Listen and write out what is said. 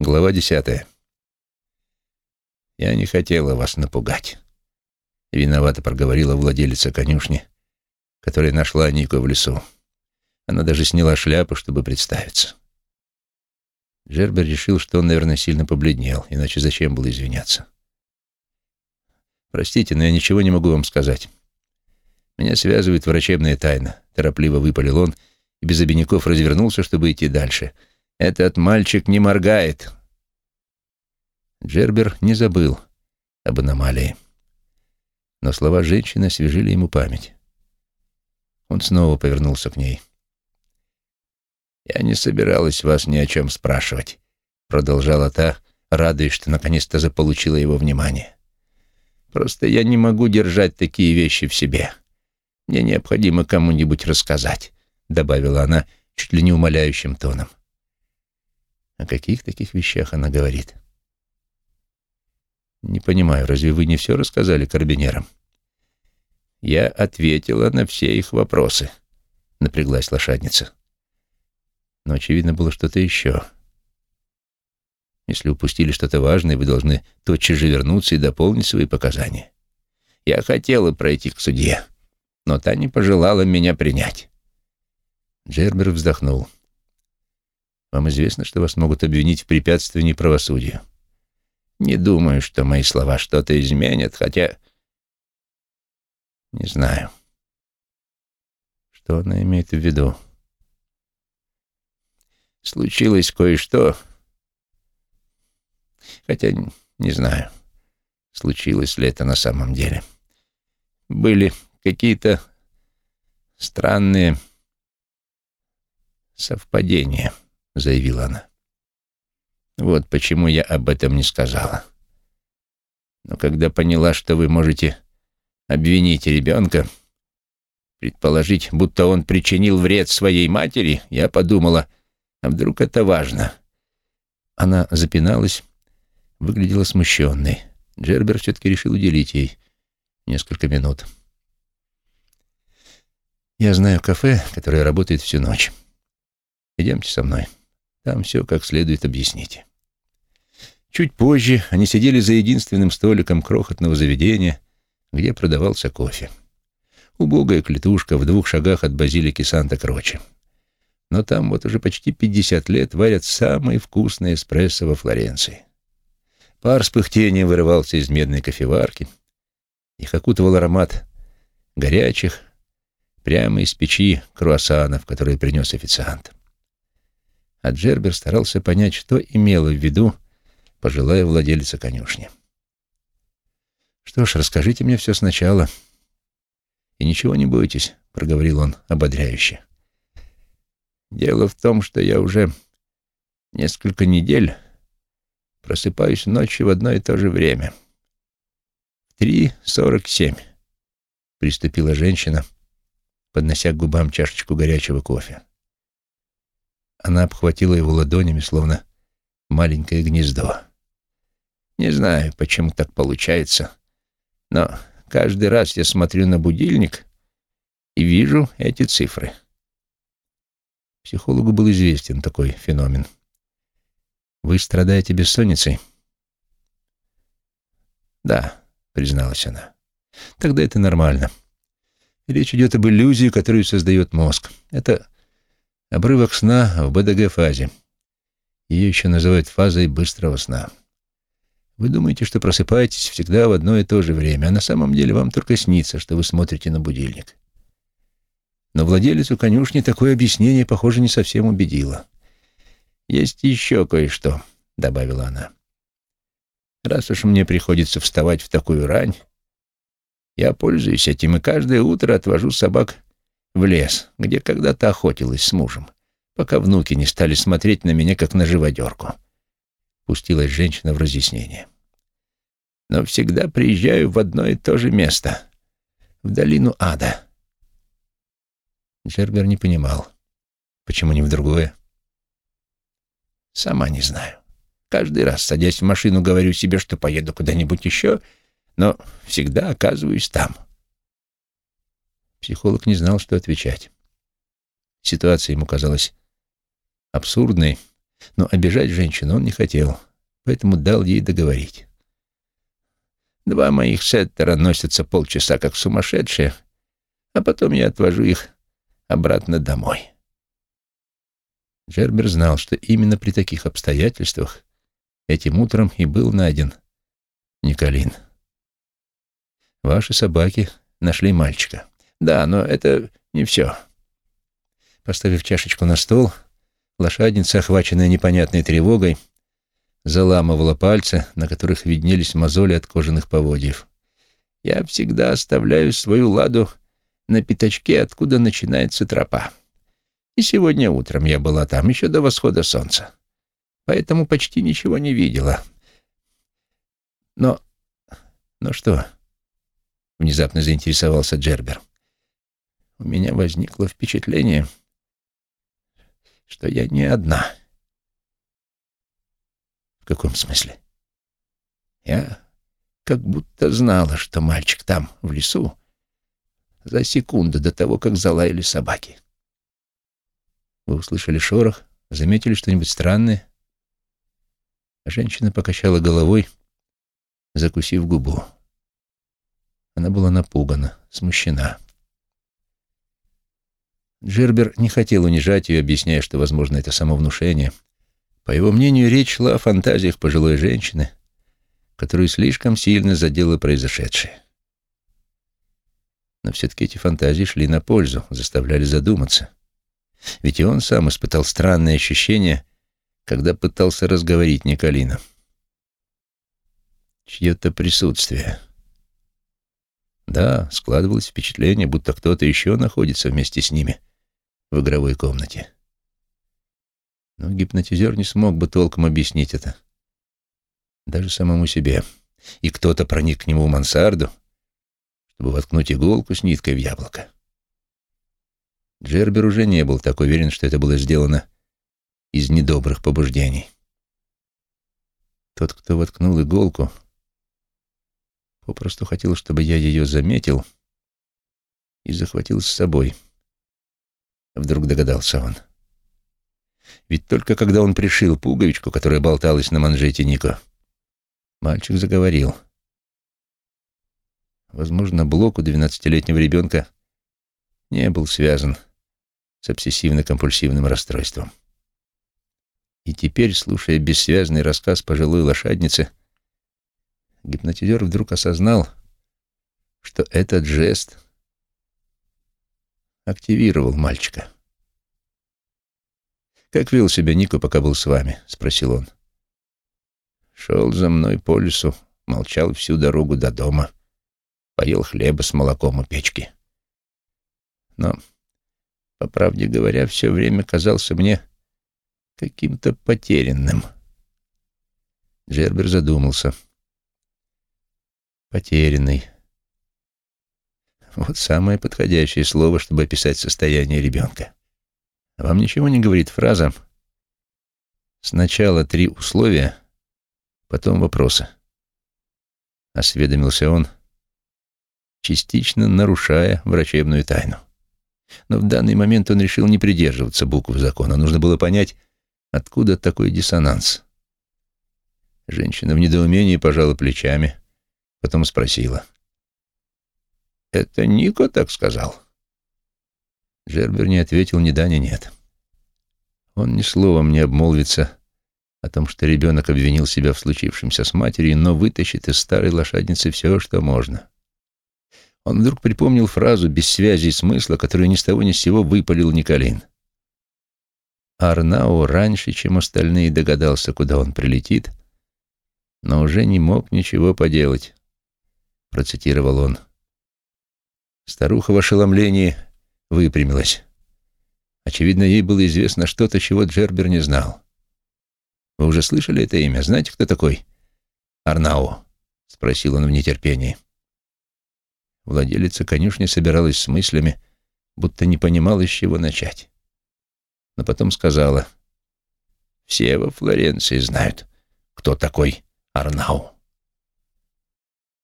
Глава десятая. «Я не хотела вас напугать», — виновато проговорила владелица конюшни, которая нашла Нику в лесу. Она даже сняла шляпу, чтобы представиться. Джербер решил, что он, наверное, сильно побледнел, иначе зачем было извиняться. «Простите, но я ничего не могу вам сказать. Меня связывает врачебная тайна», — торопливо выпалил он и без обиняков развернулся, чтобы идти дальше — этот мальчик не моргает. Джербер не забыл об аномалии. Но слова женщины освежили ему память. Он снова повернулся к ней. «Я не собиралась вас ни о чем спрашивать», — продолжала та, радуясь, что наконец-то заполучила его внимание. «Просто я не могу держать такие вещи в себе. Мне необходимо кому-нибудь рассказать», — добавила она чуть ли не умоляющим тоном. О каких таких вещах она говорит? Не понимаю, разве вы не все рассказали карбинерам? Я ответила на все их вопросы, напряглась лошадница. Но, очевидно, было что-то еще. Если упустили что-то важное, вы должны тотчас же вернуться и дополнить свои показания. Я хотела пройти к судье, но та не пожелала меня принять. Джербер вздохнул. Вам известно, что вас могут обвинить в препятствовании правосудию. Не думаю, что мои слова что-то изменят, хотя... Не знаю. Что она имеет в виду? Случилось кое-что, хотя не знаю, случилось ли это на самом деле. Были какие-то странные совпадения заявила она. Вот почему я об этом не сказала. Но когда поняла, что вы можете обвинить ребенка, предположить, будто он причинил вред своей матери, я подумала, а вдруг это важно? Она запиналась, выглядела смущенной. Джербер все-таки решил уделить ей несколько минут. «Я знаю кафе, которое работает всю ночь. Идемте со мной». Там все как следует объясните. Чуть позже они сидели за единственным столиком крохотного заведения, где продавался кофе. Убогая клетушка в двух шагах от базилики Санта-Кроче. Но там вот уже почти пятьдесят лет варят самый вкусный эспрессо во Флоренции. Пар с пыхтением вырывался из медной кофеварки. Их окутывал аромат горячих, прямо из печи круассанов, которые принес официант а Джербер старался понять, что имела в виду пожилая владелица конюшни. «Что ж, расскажите мне все сначала. И ничего не бойтесь», — проговорил он ободряюще. «Дело в том, что я уже несколько недель просыпаюсь ночью в одно и то же время. Три сорок семь», — приступила женщина, поднося к губам чашечку горячего кофе. Она обхватила его ладонями, словно маленькое гнездо. Не знаю, почему так получается, но каждый раз я смотрю на будильник и вижу эти цифры. Психологу был известен такой феномен. «Вы страдаете бессонницей?» «Да», — призналась она. «Тогда это нормально. Речь идет об иллюзии, которую создает мозг. Это Обрывок сна в БДГ-фазе. Ее еще называют фазой быстрого сна. Вы думаете, что просыпаетесь всегда в одно и то же время, а на самом деле вам только снится, что вы смотрите на будильник. Но владелицу конюшни такое объяснение, похоже, не совсем убедило. «Есть еще кое-что», — добавила она. «Раз уж мне приходится вставать в такую рань, я пользуюсь этим и каждое утро отвожу собак в лес, где когда-то охотилась с мужем, пока внуки не стали смотреть на меня, как на живодерку. Пустилась женщина в разъяснение. Но всегда приезжаю в одно и то же место, в долину ада. Джербер не понимал, почему не в другое. Сама не знаю. Каждый раз, садясь в машину, говорю себе, что поеду куда-нибудь еще, но всегда оказываюсь там — Психолог не знал, что отвечать. Ситуация ему казалась абсурдной, Но обижать женщину он не хотел, поэтому дал ей договорить. Два моих сеттера носятся полчаса как сумасшедшие, а потом я отвожу их обратно домой. Джербер знал, что именно при таких обстоятельствах этим утром и был найден Николин. Ваши собаки нашли мальчика. Да, но это не все. Поставив чашечку на стол, лошадница, охваченная непонятной тревогой, заламывала пальцы, на которых виднелись мозоли от кожаных поводьев. «Я всегда оставляю свою ладу на пятачке, откуда начинается тропа. И сегодня утром я была там, еще до восхода солнца. Поэтому почти ничего не видела. Но... Но что?» Внезапно заинтересовался Джербер. «У меня возникло впечатление, что я не одна». «В каком смысле?» «Я как будто знала, что мальчик там, в лесу, за секунду до того, как залаяли собаки. Вы услышали шорох, заметили что-нибудь странное? Женщина покачала головой, закусив губу. Она была напугана, смущена. Джербер не хотел унижать ее, объясняя, что, возможно, это самовнушение. По его мнению, речь шла о фантазиях пожилой женщины, которую слишком сильно задело произошедшее. Но все-таки эти фантазии шли на пользу, заставляли задуматься. Ведь и он сам испытал странное ощущение, когда пытался разговорить Николина. Чье-то присутствие. Да, складывалось впечатление, будто кто-то еще находится вместе с ними в игровой комнате. Но гипнотизер не смог бы толком объяснить это. Даже самому себе. И кто-то проник к нему в мансарду — чтобы воткнуть иголку с ниткой в яблоко. Джербер уже не был так уверен, что это было сделано из недобрых побуждений. Тот, кто воткнул иголку, попросту хотел, чтобы я ее заметил и захватил с собой. Вдруг догадался он. Ведь только когда он пришил пуговичку, которая болталась на манжете Нико, мальчик заговорил — Возможно, блок у двенадцатилетнего ребенка не был связан с обсессивно-компульсивным расстройством. И теперь, слушая бессвязный рассказ пожилой лошадницы, гипнотизер вдруг осознал, что этот жест активировал мальчика. «Как вел себя Нико, пока был с вами?» — спросил он. «Шел за мной по лесу, молчал всю дорогу до дома», поел хлеба с молоком у печки. Но, по правде говоря, все время казался мне каким-то потерянным. Джербер задумался. Потерянный. Вот самое подходящее слово, чтобы описать состояние ребенка. Вам ничего не говорит фраза «Сначала три условия, потом вопросы». Осведомился он, частично нарушая врачебную тайну. Но в данный момент он решил не придерживаться букв закона. Нужно было понять, откуда такой диссонанс. Женщина в недоумении пожала плечами, потом спросила. «Это Нико так сказал?» Джербер не ответил ни да, ни нет. Он ни словом не обмолвится о том, что ребенок обвинил себя в случившемся с матерью, но вытащит из старой лошадницы все, что можно. Он вдруг припомнил фразу без связи и смысла, которую ни с того ни с сего выпалил Николин. Арнау раньше, чем остальные, догадался, куда он прилетит, но уже не мог ничего поделать, процитировал он. Старуха в ошеломлении выпрямилась. Очевидно, ей было известно что-то, чего Джербер не знал. «Вы уже слышали это имя? Знаете, кто такой?» «Арнау», — спросил он в нетерпении. Владелица конюшни собиралась с мыслями, будто не понимала, с чего начать. Но потом сказала, «Все во Флоренции знают, кто такой Арнау».